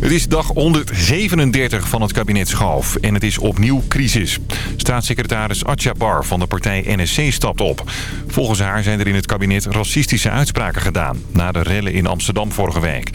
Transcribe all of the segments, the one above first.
Het is dag 137 van het kabinet Schoof en het is opnieuw crisis. Staatssecretaris Atjabar van de partij NSC stapt op. Volgens haar zijn er in het kabinet racistische uitspraken gedaan... na de rellen in Amsterdam vorige week.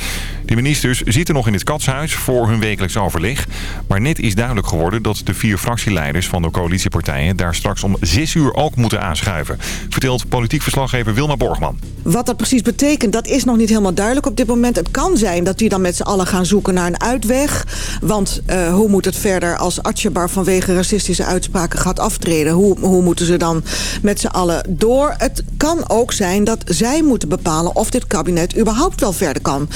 De ministers zitten nog in het katshuis voor hun wekelijks overleg. Maar net is duidelijk geworden dat de vier fractieleiders van de coalitiepartijen... daar straks om 6 uur ook moeten aanschuiven. Vertelt politiek verslaggever Wilma Borgman. Wat dat precies betekent, dat is nog niet helemaal duidelijk op dit moment. Het kan zijn dat die dan met z'n allen gaan zoeken naar een uitweg. Want uh, hoe moet het verder als Atjebar vanwege racistische uitspraken gaat aftreden? Hoe, hoe moeten ze dan met z'n allen door? Het kan ook zijn dat zij moeten bepalen of dit kabinet überhaupt wel verder kan.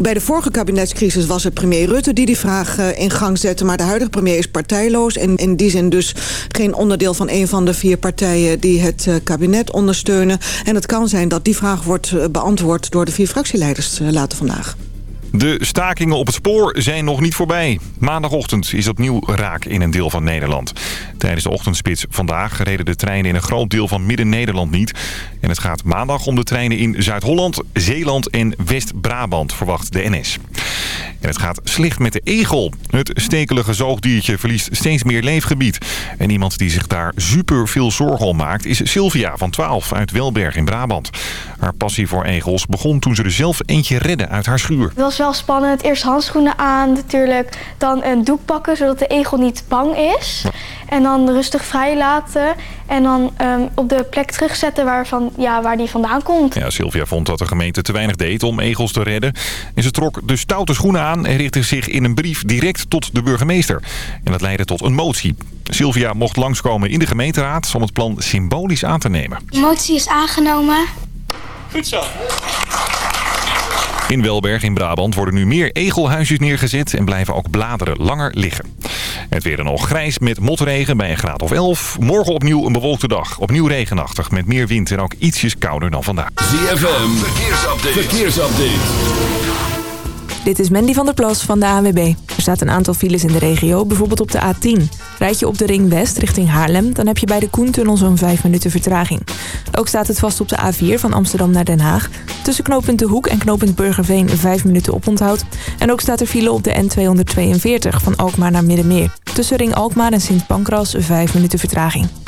Bij de vorige kabinetscrisis was het premier Rutte die die vraag uh, in gang zette. Maar de huidige premier is partijloos. En in die zin dus geen onderdeel van een van de vier partijen die het uh, kabinet ondersteunen. En het kan zijn dat die vraag wordt beantwoord door de vier fractieleiders later vandaag. De stakingen op het spoor zijn nog niet voorbij. Maandagochtend is opnieuw raak in een deel van Nederland. Tijdens de ochtendspits vandaag reden de treinen in een groot deel van Midden-Nederland niet. En het gaat maandag om de treinen in Zuid-Holland, Zeeland en West-Brabant, verwacht de NS. En het gaat slecht met de egel. Het stekelige zoogdiertje verliest steeds meer leefgebied. En iemand die zich daar super veel zorgen om maakt is Sylvia van 12 uit Welberg in Brabant. Haar passie voor egels begon toen ze er zelf eentje redde uit haar schuur. Wel spannend. Eerst handschoenen aan natuurlijk. Dan een doek pakken zodat de egel niet bang is. En dan rustig vrij laten. En dan um, op de plek terugzetten waarvan, ja, waar die vandaan komt. Ja, Sylvia vond dat de gemeente te weinig deed om egels te redden. En ze trok de stoute schoenen aan en richtte zich in een brief direct tot de burgemeester. En dat leidde tot een motie. Sylvia mocht langskomen in de gemeenteraad om het plan symbolisch aan te nemen. De motie is aangenomen. Goed zo. In Welberg in Brabant worden nu meer egelhuisjes neergezet en blijven ook bladeren langer liggen. Het weer nog grijs met motregen bij een graad of 11. Morgen opnieuw een bewolkte dag. Opnieuw regenachtig met meer wind en ook ietsjes kouder dan vandaag. ZFM, verkeersupdate. verkeersupdate. Dit is Mandy van der Plas van de ANWB. Er staat een aantal files in de regio, bijvoorbeeld op de A10. Rijd je op de Ring West richting Haarlem... dan heb je bij de Koentunnel zo'n 5 minuten vertraging. Ook staat het vast op de A4 van Amsterdam naar Den Haag. Tussen knooppunt De Hoek en knooppunt Burgerveen 5 minuten oponthoud. En ook staat er file op de N242 van Alkmaar naar Middenmeer. Tussen Ring Alkmaar en Sint Pancras 5 minuten vertraging.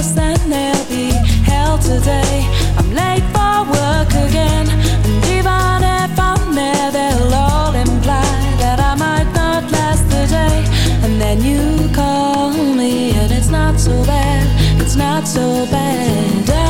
The bus and there'll be hell today. I'm late for work again. And even if I'm there, they'll all imply that I might not last the day. And then you call me, and it's not so bad. It's not so bad.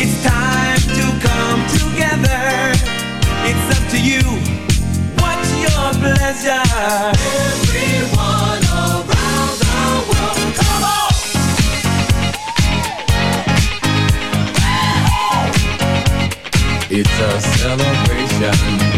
It's time to come together. It's up to you. What's your pleasure? Everyone around the world, come on! It's a celebration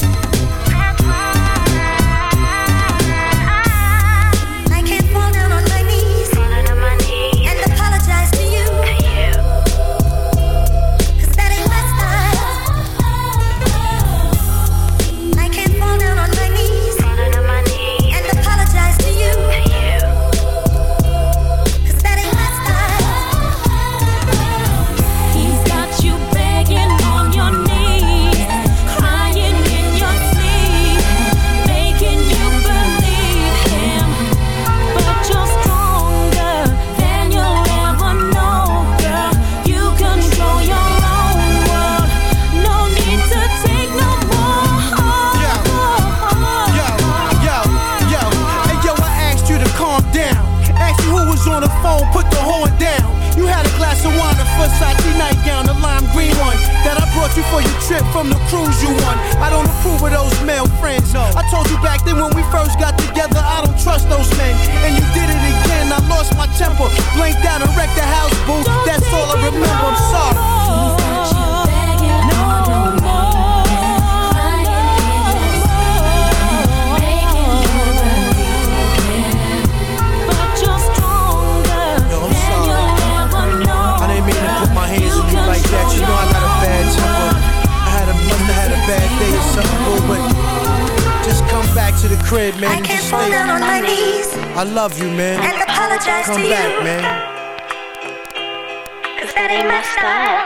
temper. Blanked out and wrecked the house, boo. That's all I remember. I'm sorry. bad day or something, but just come back to the crib, man. I can't fall down on my knees. I love you, man apologize Come to back, you. man. Cause that ain't my style.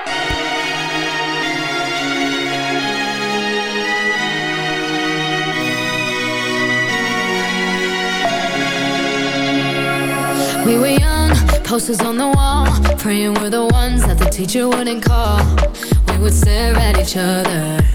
We were young, posters on the wall, praying we're the ones that the teacher wouldn't call. We would stare at each other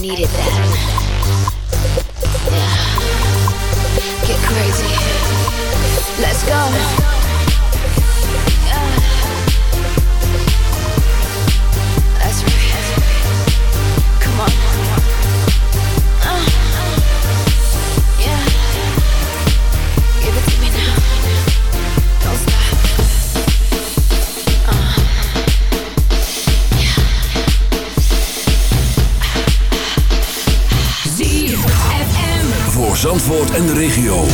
needed that. Yeah. Get crazy. Let's go. de regio.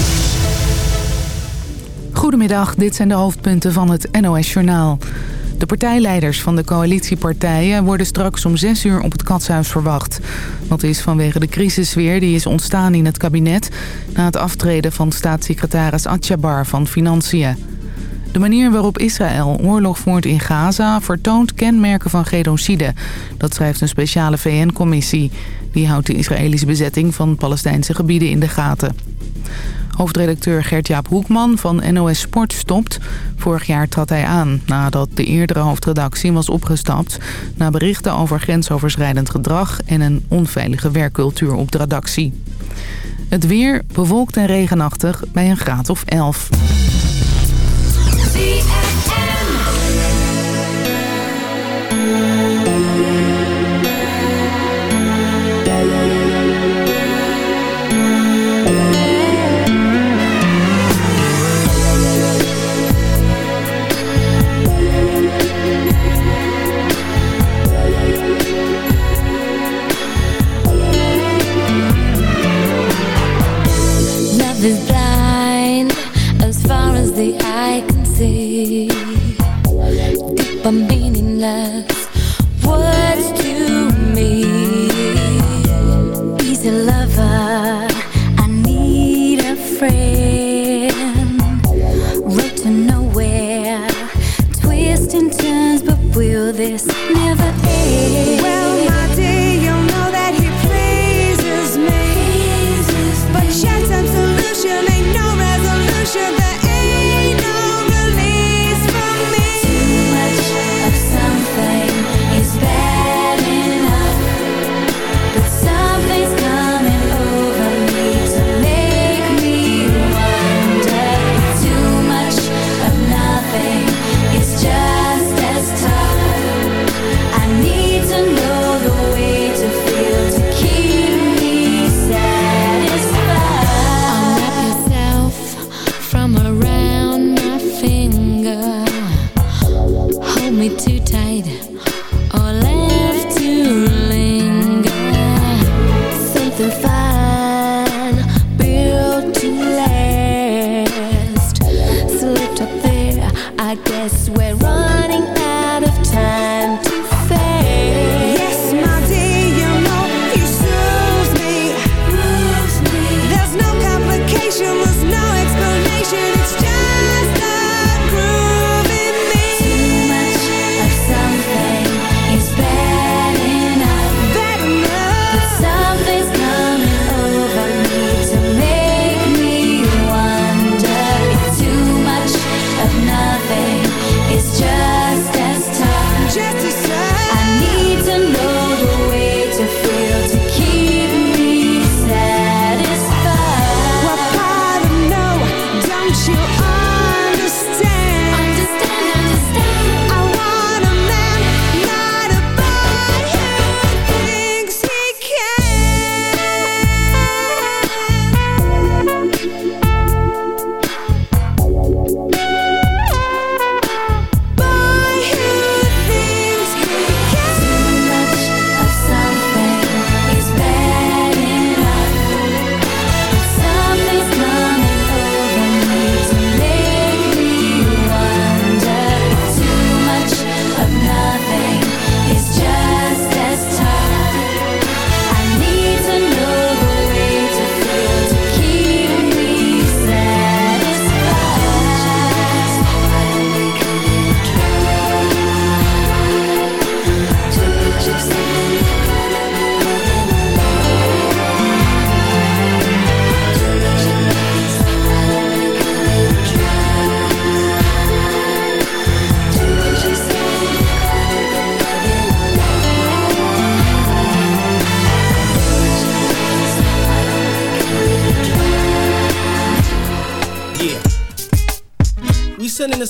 Goedemiddag, dit zijn de hoofdpunten van het NOS-journaal. De partijleiders van de coalitiepartijen worden straks om 6 uur op het katshuis verwacht. Dat is vanwege de crisisweer die is ontstaan in het kabinet... na het aftreden van staatssecretaris Atjabar van Financiën. De manier waarop Israël oorlog voert in Gaza vertoont kenmerken van genocide. Dat schrijft een speciale VN-commissie. Die houdt de Israëlische bezetting van Palestijnse gebieden in de gaten. Hoofdredacteur Gert-Jaap Hoekman van NOS Sport stopt. Vorig jaar trad hij aan nadat de eerdere hoofdredactie was opgestapt... na berichten over grensoverschrijdend gedrag en een onveilige werkcultuur op de redactie. Het weer bewolkt en regenachtig bij een graad of 11. is blind as far as the eye can see. Deep and meaningless words to me. He's a lover, I need a friend. Road to nowhere, twists and turns, but will this never end?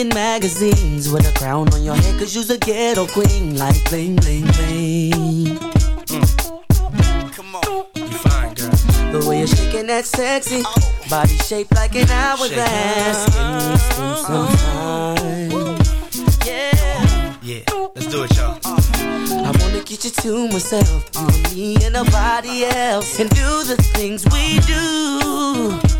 In magazines with a crown on your head, cause you's a ghetto queen. Like bling, bling, bling. Mm. Come on. You fine, girl. The way you're shaking that sexy body shaped like an hourglass. Can spend some time? Yeah. Yeah, let's do it, y'all. Uh-huh. I wanna get you to myself, you and me and nobody else, and do the things we do.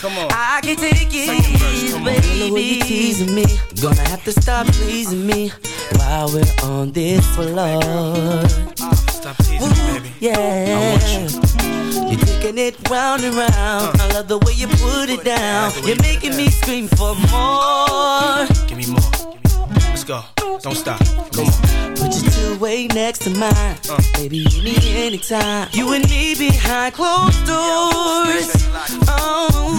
Come on. I can take it, Second verse, come on. baby. The way you teasing me. Gonna have to stop pleasing me while we're on this floor. Stop teasing me, baby. Yeah. I want you. You're taking it round and round. Uh. I love the way you put it down. You're making me scream for more. Give me more. Let's go. Don't stop. Come on. Put your two way next to mine. Uh. Baby, you need anytime. You and me behind closed doors. Oh,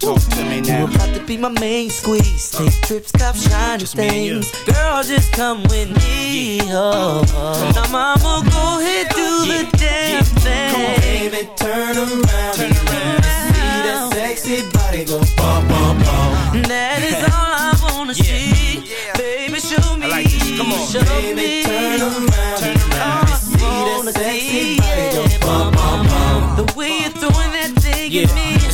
Talk to me you now. about to be my main squeeze. Take trips, cop shiny me you. things. Girl, just come with me. Oh, oh. Now, mama, go ahead, do Yeah. the damn thing. Come on, baby, turn around. Turn around. See that sexy body go pop, pop, pop. That is all I wanna Yeah. see. On. show Baby, me. turn around. Turn around. I See wanna that sexy body yeah, pop. The way you're throwing that thing Yeah, at me.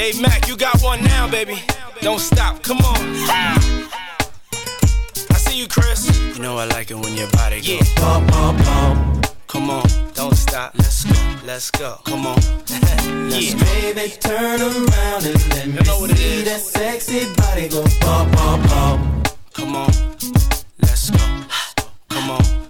Yeah. Dave Mack, you got one now, baby. Don't stop. Come on. I see you, Chris. You know I like it when your body goes pop, pop, pop. Come on, don't stop. Let's go, let's go. Come on. yeah. Baby, turn around and let me see that sexy body go pop, pop, pop. Come on, let's go. Come on,